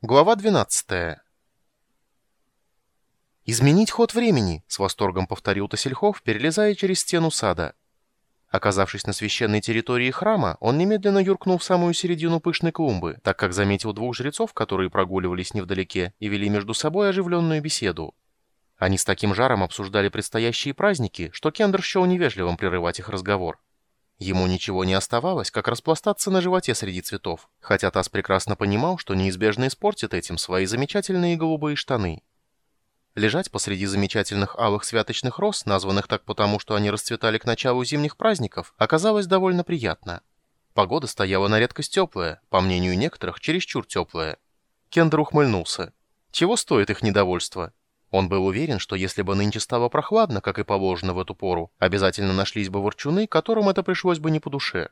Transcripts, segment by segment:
Глава 12. «Изменить ход времени!» — с восторгом повторил Тосельхов, перелезая через стену сада. Оказавшись на священной территории храма, он немедленно юркнул в самую середину пышной клумбы, так как заметил двух жрецов, которые прогуливались невдалеке и вели между собой оживленную беседу. Они с таким жаром обсуждали предстоящие праздники, что Кендер счел невежливым прерывать их разговор. Ему ничего не оставалось, как распластаться на животе среди цветов, хотя Тасс прекрасно понимал, что неизбежно испортит этим свои замечательные голубые штаны. Лежать посреди замечательных алых святочных роз, названных так потому, что они расцветали к началу зимних праздников, оказалось довольно приятно. Погода стояла на редкость теплая, по мнению некоторых, чересчур теплая. Кендер ухмыльнулся. Чего стоит их недовольство? Он был уверен, что если бы нынче стало прохладно, как и положено в эту пору, обязательно нашлись бы ворчуны, которым это пришлось бы не по душе.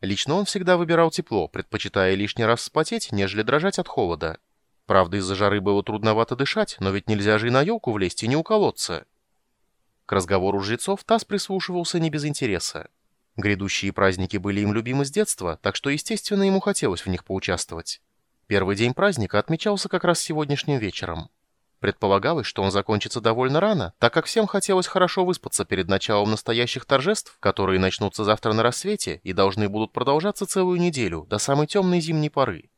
Лично он всегда выбирал тепло, предпочитая лишний раз вспотеть, нежели дрожать от холода. Правда, из-за жары было трудновато дышать, но ведь нельзя же и на елку влезть и не уколоться. К разговору жрецов Тасс прислушивался не без интереса. Грядущие праздники были им любимы с детства, так что, естественно, ему хотелось в них поучаствовать. Первый день праздника отмечался как раз сегодняшним вечером. Предполагалось, что он закончится довольно рано, так как всем хотелось хорошо выспаться перед началом настоящих торжеств, которые начнутся завтра на рассвете и должны будут продолжаться целую неделю, до самой темной зимней поры.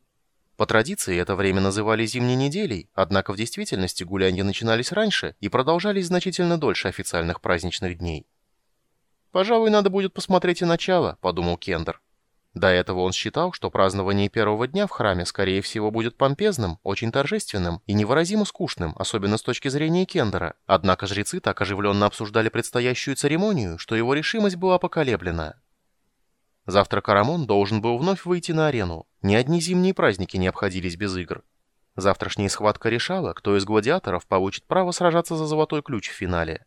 По традиции это время называли зимней неделей, однако в действительности гулянья начинались раньше и продолжались значительно дольше официальных праздничных дней. «Пожалуй, надо будет посмотреть и начало», — подумал Кендер. До этого он считал, что празднование первого дня в храме, скорее всего, будет помпезным, очень торжественным и невыразимо скучным, особенно с точки зрения Кендера. Однако жрецы так оживленно обсуждали предстоящую церемонию, что его решимость была поколеблена. Завтра Карамон должен был вновь выйти на арену. Ни одни зимние праздники не обходились без игр. Завтрашняя схватка решала, кто из гладиаторов получит право сражаться за золотой ключ в финале.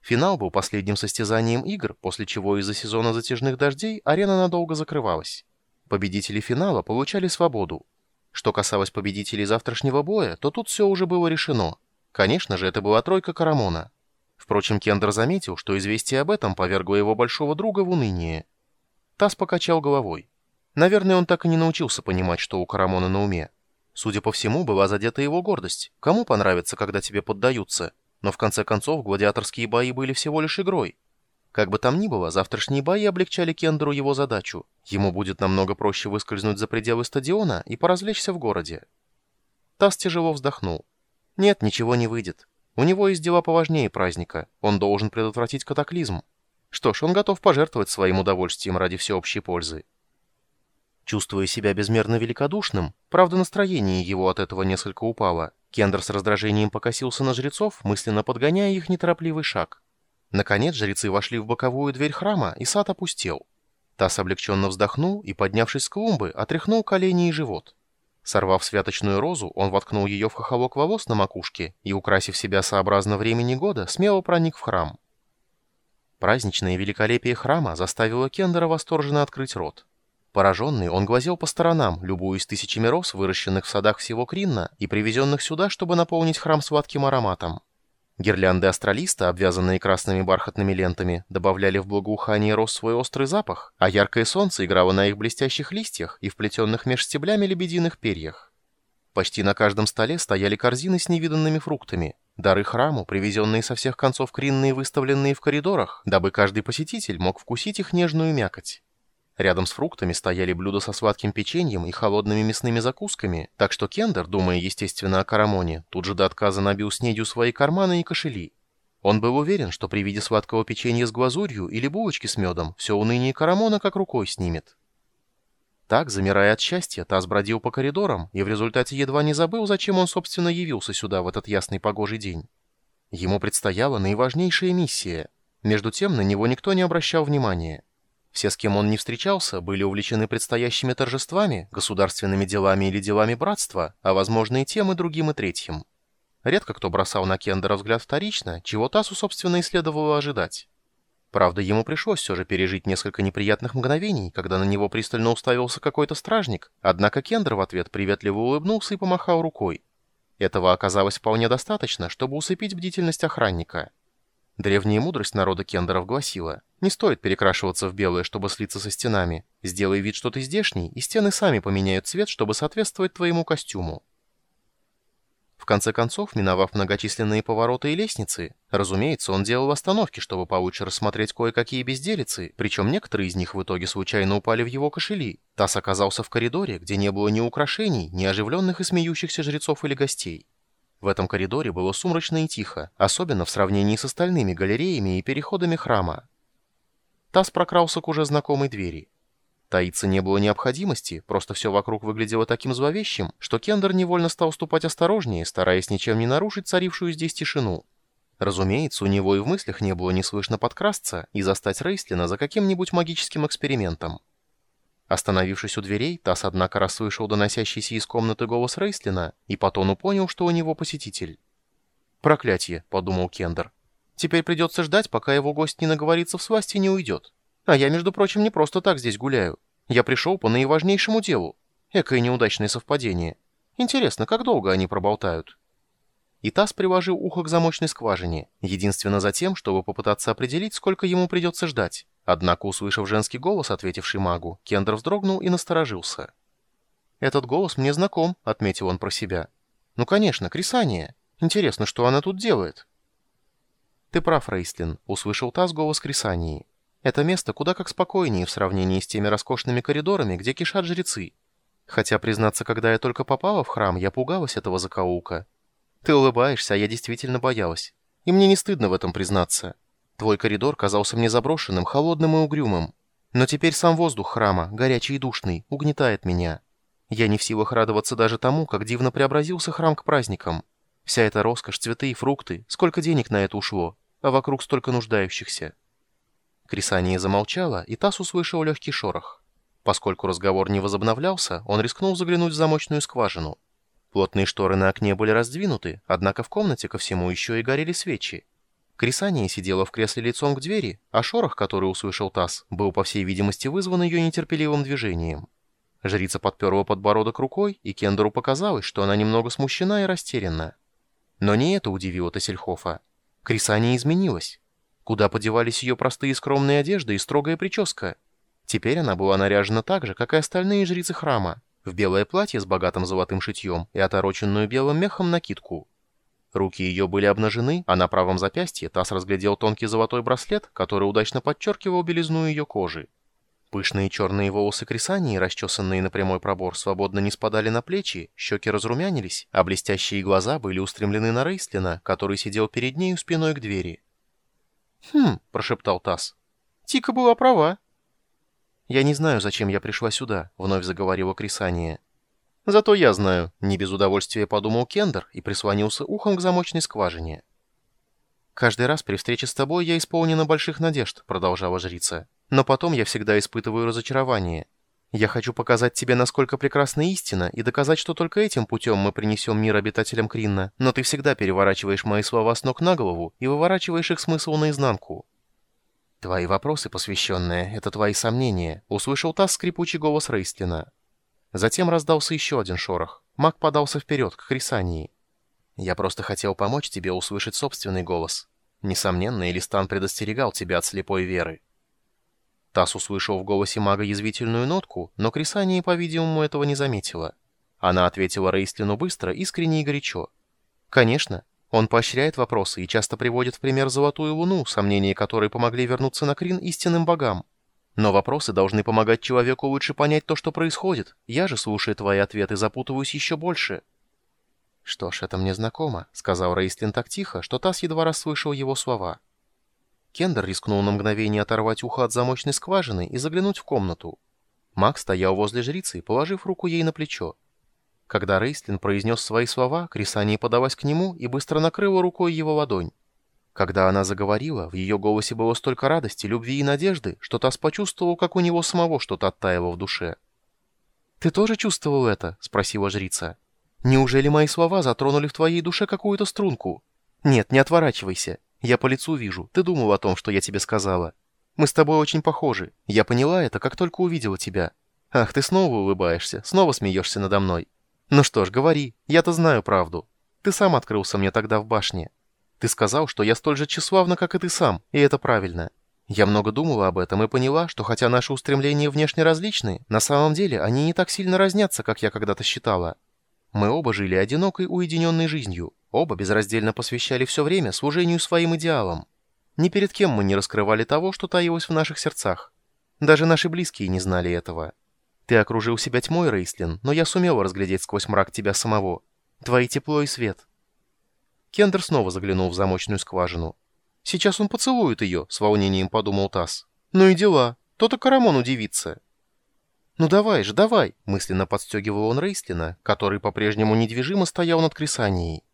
Финал был последним состязанием игр, после чего из-за сезона затяжных дождей арена надолго закрывалась. Победители финала получали свободу. Что касалось победителей завтрашнего боя, то тут все уже было решено. Конечно же, это была тройка Карамона. Впрочем, Кендер заметил, что известие об этом повергло его большого друга в уныние. Тасс покачал головой. Наверное, он так и не научился понимать, что у Карамона на уме. Судя по всему, была задета его гордость. Кому понравится, когда тебе поддаются? Но в конце концов гладиаторские бои были всего лишь игрой. Как бы там ни было, завтрашние бои облегчали Кендеру его задачу. Ему будет намного проще выскользнуть за пределы стадиона и поразвлечься в городе. Тасс тяжело вздохнул. Нет, ничего не выйдет. У него есть дела поважнее праздника. Он должен предотвратить катаклизм. Что ж, он готов пожертвовать своим удовольствием ради всеобщей пользы. Чувствуя себя безмерно великодушным, правда настроение его от этого несколько упало, Кендер с раздражением покосился на жрецов, мысленно подгоняя их неторопливый шаг. Наконец жрецы вошли в боковую дверь храма, и сад опустел. Тасс облегченно вздохнул и, поднявшись с клумбы, отряхнул колени и живот. Сорвав святочную розу, он воткнул ее в хохолок волос на макушке и, украсив себя сообразно времени года, смело проник в храм. Праздничное великолепие храма заставило Кендера восторженно открыть рот. Пораженный, он глазел по сторонам, любуясь тысячами роз, выращенных в садах всего Кринна и привезенных сюда, чтобы наполнить храм сладким ароматом. Гирлянды астралиста, обвязанные красными бархатными лентами, добавляли в благоухание роз свой острый запах, а яркое солнце играло на их блестящих листьях и вплетенных меж стеблями лебединых перьях. Почти на каждом столе стояли корзины с невиданными фруктами, дары храму, привезенные со всех концов Кринна и выставленные в коридорах, дабы каждый посетитель мог вкусить их нежную мякоть. Рядом с фруктами стояли блюда со сладким печеньем и холодными мясными закусками, так что Кендер, думая, естественно, о Карамоне, тут же до отказа набил снедью свои карманы и кошели. Он был уверен, что при виде сладкого печенья с глазурью или булочки с медом все уныние Карамона как рукой снимет. Так, замирая от счастья, Таз бродил по коридорам и в результате едва не забыл, зачем он, собственно, явился сюда в этот ясный погожий день. Ему предстояла наиважнейшая миссия. Между тем на него никто не обращал внимания. Все, с кем он не встречался, были увлечены предстоящими торжествами, государственными делами или делами братства, а возможно и тем, и другим, и третьим. Редко кто бросал на Кендера взгляд вторично, чего Тасу, собственно, и следовало ожидать. Правда, ему пришлось все же пережить несколько неприятных мгновений, когда на него пристально уставился какой-то стражник, однако Кендер в ответ приветливо улыбнулся и помахал рукой. Этого оказалось вполне достаточно, чтобы усыпить бдительность охранника. Древняя мудрость народа Кендеров гласила, не стоит перекрашиваться в белое, чтобы слиться со стенами. Сделай вид, что ты здешний, и стены сами поменяют цвет, чтобы соответствовать твоему костюму. конце концов, миновав многочисленные повороты и лестницы, разумеется, он делал остановки, чтобы получше рассмотреть кое-какие безделицы, причем некоторые из них в итоге случайно упали в его кошели. Тасс оказался в коридоре, где не было ни украшений, ни оживленных и смеющихся жрецов или гостей. В этом коридоре было сумрачно и тихо, особенно в сравнении с остальными галереями и переходами храма. Тасс прокрался к уже знакомой двери. Таиться не было необходимости, просто все вокруг выглядело таким зловещим, что Кендер невольно стал ступать осторожнее, стараясь ничем не нарушить царившую здесь тишину. Разумеется, у него и в мыслях не было неслышно подкрасться и застать Рейслина за каким-нибудь магическим экспериментом. Остановившись у дверей, Тасс, однако, расслышал доносящийся из комнаты голос Рейслина и по тону понял, что у него посетитель. «Проклятие», — подумал Кендер. «Теперь придется ждать, пока его гость не наговорится в свасти и не уйдет». А я, между прочим, не просто так здесь гуляю. Я пришел по наиважнейшему делу. Экое неудачное совпадение. Интересно, как долго они проболтают?» И Тасс приложил ухо к замочной скважине, единственно за тем, чтобы попытаться определить, сколько ему придется ждать. Однако, услышав женский голос, ответивший магу, Кендер вздрогнул и насторожился. «Этот голос мне знаком», — отметил он про себя. «Ну, конечно, Крисания. Интересно, что она тут делает?» «Ты прав, Рейстлин», — услышал Тасс голос Крисании. Это место куда как спокойнее в сравнении с теми роскошными коридорами, где кишат жрецы. Хотя, признаться, когда я только попала в храм, я пугалась этого закоулка. Ты улыбаешься, а я действительно боялась. И мне не стыдно в этом признаться. Твой коридор казался мне заброшенным, холодным и угрюмым. Но теперь сам воздух храма, горячий и душный, угнетает меня. Я не в силах радоваться даже тому, как дивно преобразился храм к праздникам. Вся эта роскошь, цветы и фрукты, сколько денег на это ушло, а вокруг столько нуждающихся. Крисания замолчала, и Тасс услышал легкий шорох. Поскольку разговор не возобновлялся, он рискнул заглянуть в замочную скважину. Плотные шторы на окне были раздвинуты, однако в комнате ко всему еще и горели свечи. Крисания сидела в кресле лицом к двери, а шорох, который услышал Тасс, был, по всей видимости, вызван ее нетерпеливым движением. Жрица подперла подбородок рукой, и Кендеру показалось, что она немного смущена и растеряна. Но не это удивило Тассельхофа. Крисания изменилась. Куда подевались ее простые скромные одежды и строгая прическа? Теперь она была наряжена так же, как и остальные жрицы храма, в белое платье с богатым золотым шитьем и отороченную белым мехом накидку. Руки ее были обнажены, а на правом запястье Тасс разглядел тонкий золотой браслет, который удачно подчеркивал белизну ее кожи. Пышные черные волосы Крисании, расчесанные на прямой пробор, свободно не спадали на плечи, щеки разрумянились, а блестящие глаза были устремлены на Рейстлина, который сидел перед нею спиной к двери. «Хм», — прошептал Тасс. «Тика была права». «Я не знаю, зачем я пришла сюда», — вновь заговорила Крисания. «Зато я знаю», — не без удовольствия подумал Кендер и прислонился ухом к замочной скважине. «Каждый раз при встрече с тобой я исполнена больших надежд», — продолжала жрица. «Но потом я всегда испытываю разочарование. Я хочу показать тебе, насколько прекрасна истина, и доказать, что только этим путем мы принесем мир обитателям Кринна, но ты всегда переворачиваешь мои слова с ног на голову и выворачиваешь их смысл наизнанку». «Твои вопросы, посвященные, это твои сомнения», — услышал Тасс скрипучий голос Рейстлина. Затем раздался еще один шорох. Маг подался вперед, к Хрисании. «Я просто хотел помочь тебе услышать собственный голос. Несомненно, Элистан предостерегал тебя от слепой веры». Тасс услышал в голосе мага язвительную нотку, но Крисания, по-видимому, этого не заметила. Она ответила Рейстлину быстро, искренне и горячо. «Конечно. Он поощряет вопросы и часто приводит в пример Золотую Луну, сомнения которой помогли вернуться на Крин истинным богам. Но вопросы должны помогать человеку лучше понять то, что происходит. Я же, слушая твои ответы, запутываюсь еще больше». «Что ж, это мне знакомо», — сказал Рейстлин так тихо, что Тасс едва расслышал его слова. Кендер рискнул на мгновение оторвать ухо от замочной скважины и заглянуть в комнату. Маг стоял возле жрицы, положив руку ей на плечо. Когда Рейстлин произнес свои слова, Крисания подалась к нему и быстро накрыла рукой его ладонь. Когда она заговорила, в ее голосе было столько радости, любви и надежды, что Тасс почувствовал, как у него самого что-то оттаяло в душе. «Ты тоже чувствовал это?» — спросила жрица. «Неужели мои слова затронули в твоей душе какую-то струнку? Нет, не отворачивайся. Я по лицу вижу. Ты думал о том, что я тебе сказала. Мы с тобой очень похожи. Я поняла это, как только увидела тебя. Ах, ты снова улыбаешься, снова смеешься надо мной. Ну что ж, говори. Я-то знаю правду. Ты сам открылся мне тогда в башне. Ты сказал, что я столь же тщеславна, как и ты сам, и это правильно. Я много думала об этом и поняла, что хотя наши устремления внешне различны, на самом деле они не так сильно разнятся, как я когда-то считала. Мы оба жили одинокой, уединенной жизнью, оба безраздельно посвящали все время служению своим идеалам. Ни перед кем мы не раскрывали того, что таилось в наших сердцах. Даже наши близкие не знали этого. Ты окружил себя тьмой, Рейслин, но я сумел разглядеть сквозь мрак тебя самого. Твои тепло и свет. Кендер снова заглянул в замочную скважину. «Сейчас он поцелует ее», — с волнением подумал Тасс. «Ну и дела. То-то Карамон удивится». «Ну давай же, давай!» — мысленно подстегивал он Рейслина, который по-прежнему недвижимо стоял над Крисанией.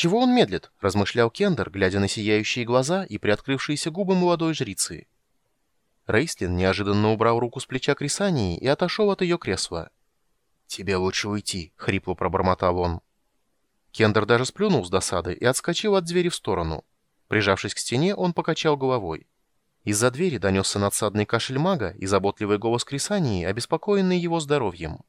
«Чего он медлит?» — размышлял Кендер, глядя на сияющие глаза и приоткрывшиеся губы молодой жрицы. Рейслин неожиданно убрал руку с плеча Крисании и отошел от ее кресла. «Тебе лучше уйти», — хрипло пробормотал он. Кендер даже сплюнул с досады и отскочил от двери в сторону. Прижавшись к стене, он покачал головой. Из-за двери донесся надсадный кашель мага и заботливый голос Крисании, обеспокоенный его здоровьем.